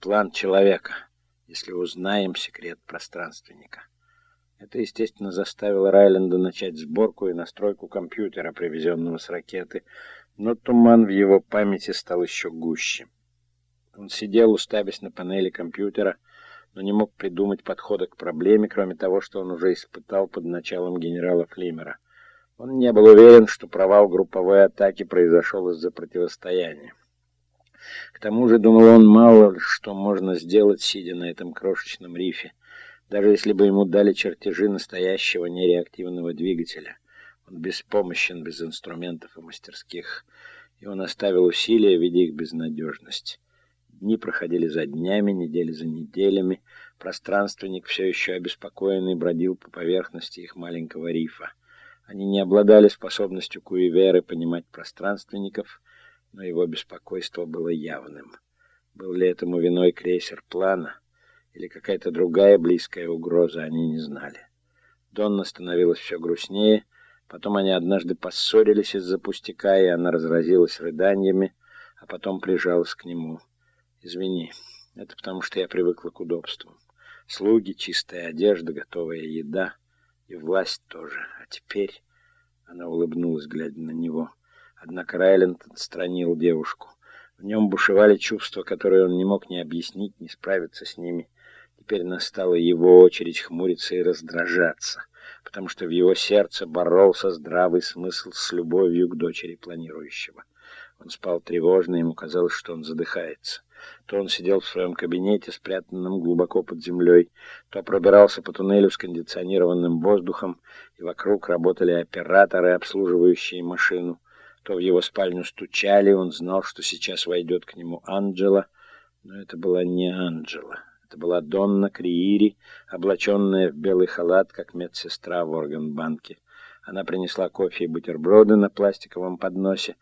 план человека, если узнаем секрет пространственника. Это, естественно, заставило Райленда начать сборку и настройку компьютера, привезенного с ракеты, но туман в его памяти стал еще гуще. Он сидел, уставясь на панели компьютера, но не мог придумать подхода к проблеме, кроме того, что он уже испытал под началом генерала Флимера. Он не был уверен, что провал групповой атаки произошел из-за противостояния. К тому же, думал он, мало что можно сделать, сидя на этом крошечном рифе, даже если бы ему дали чертежи настоящего нереактивного двигателя. Он беспомощен без инструментов и мастерских, и он оставил усилия, видя их безнадежность. Дни проходили за днями, недели за неделями. Пространственник, все еще обеспокоенный, бродил по поверхности их маленького рифа. Они не обладали способностью Куиверы понимать пространственников, но его беспокойство было явным. Был ли этому виной крейсер плана или какая-то другая близкая угроза, они не знали. Донна становилась все грустнее, потом они однажды поссорились из-за пустяка, и она разразилась рыданиями, а потом прижалась к нему. Извини, это потому что я привыкла к удобствам. Слуги, чистая одежда, готовая еда и власть тоже. А теперь она улыбнулась, глядя на него. Однако Райленд отстранил девушку. В нем бушевали чувства, которые он не мог ни объяснить, ни справиться с ними. Теперь настала его очередь хмуриться и раздражаться, потому что в его сердце боролся здравый смысл с любовью к дочери планирующего. Он спал тревожно, ему казалось, что он задыхается. То он сидел в своем кабинете, спрятанном глубоко под землей, то пробирался по туннелю с кондиционированным воздухом, и вокруг работали операторы, обслуживающие машину. То в его спальню стучали, он знал, что сейчас войдет к нему Анджела, но это была не Анджела. Это была Донна Криири, облаченная в белый халат, как медсестра в органбанке. Она принесла кофе и бутерброды на пластиковом подносе,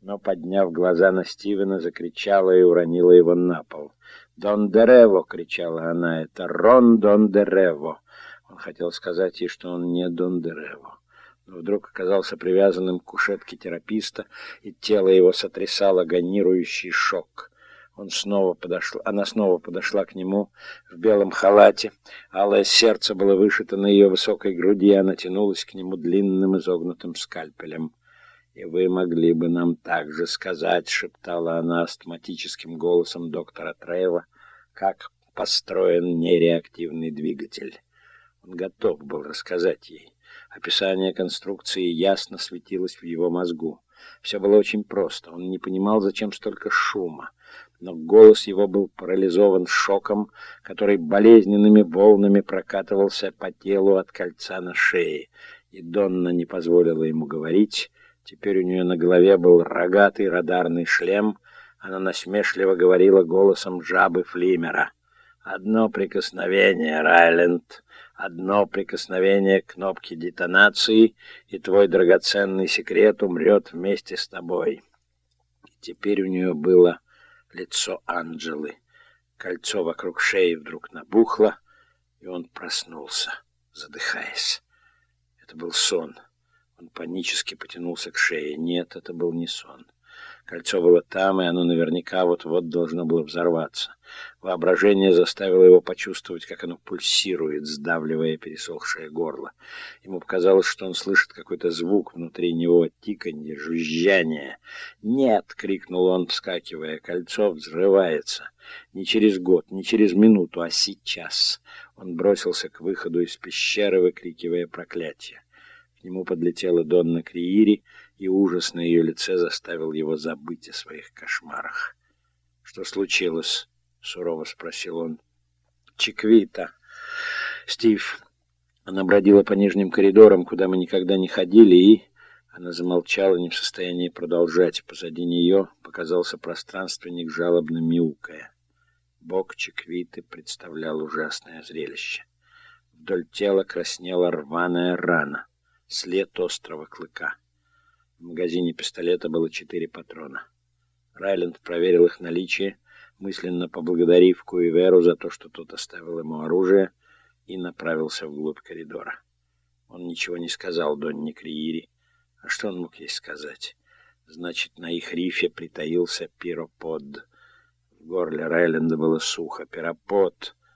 но, подняв глаза на Стивена, закричала и уронила его на пол. «Дон Дерево!» — кричала она. «Это Рон Дон Дерево!» Он хотел сказать ей, что он не Дон Дерево. Вдруг оказался привязанным к кушетке тераписта, и тело его сотрясало гонирующий шок. Он снова подошла, она снова подошла к нему в белом халате. Алое сердце было вышито на ее высокой груди, и она тянулась к нему длинным изогнутым скальпелем. «И вы могли бы нам также сказать», — шептала она астматическим голосом доктора Трейва, «как построен нереактивный двигатель». Он готов был рассказать ей. Описание конструкции ясно светилось в его мозгу. Все было очень просто. Он не понимал, зачем столько шума. Но голос его был парализован шоком, который болезненными волнами прокатывался по телу от кольца на шее. И Донна не позволила ему говорить, Теперь у нее на голове был рогатый радарный шлем. Она насмешливо говорила голосом жабы Флимера. «Одно прикосновение, Райленд, одно прикосновение к кнопке детонации, и твой драгоценный секрет умрет вместе с тобой». И теперь у нее было лицо Анджелы. Кольцо вокруг шеи вдруг набухло, и он проснулся, задыхаясь. Это был сон. Он панически потянулся к шее. Нет, это был не сон. Кольцо было там, и оно наверняка вот-вот должно было взорваться. Воображение заставило его почувствовать, как оно пульсирует, сдавливая пересохшее горло. Ему показалось, что он слышит какой-то звук внутри него, тиканье, жужжание. «Нет!» — крикнул он, вскакивая. «Кольцо взрывается. Не через год, не через минуту, а сейчас!» Он бросился к выходу из пещеры, выкрикивая проклятие. К нему подлетела Донна Криири, и ужас на ее лице заставил его забыть о своих кошмарах. «Что случилось?» — сурово спросил он. «Чиквита. Стив». Она бродила по нижним коридорам, куда мы никогда не ходили, и... Она замолчала, не в состоянии продолжать. Позади нее показался пространственник, жалобно мяукая. Бок Чиквиты представлял ужасное зрелище. Вдоль тела краснела рваная рана след острого клыка. В магазине пистолета было четыре патрона. Райленд проверил их наличие, мысленно поблагодарив Куиверу за то, что тот оставил ему оружие, и направился вглубь коридора. Он ничего не сказал Донне Криири. А что он мог ей сказать? Значит, на их рифе притаился пиропод. В горле Райленда было сухо, пиропот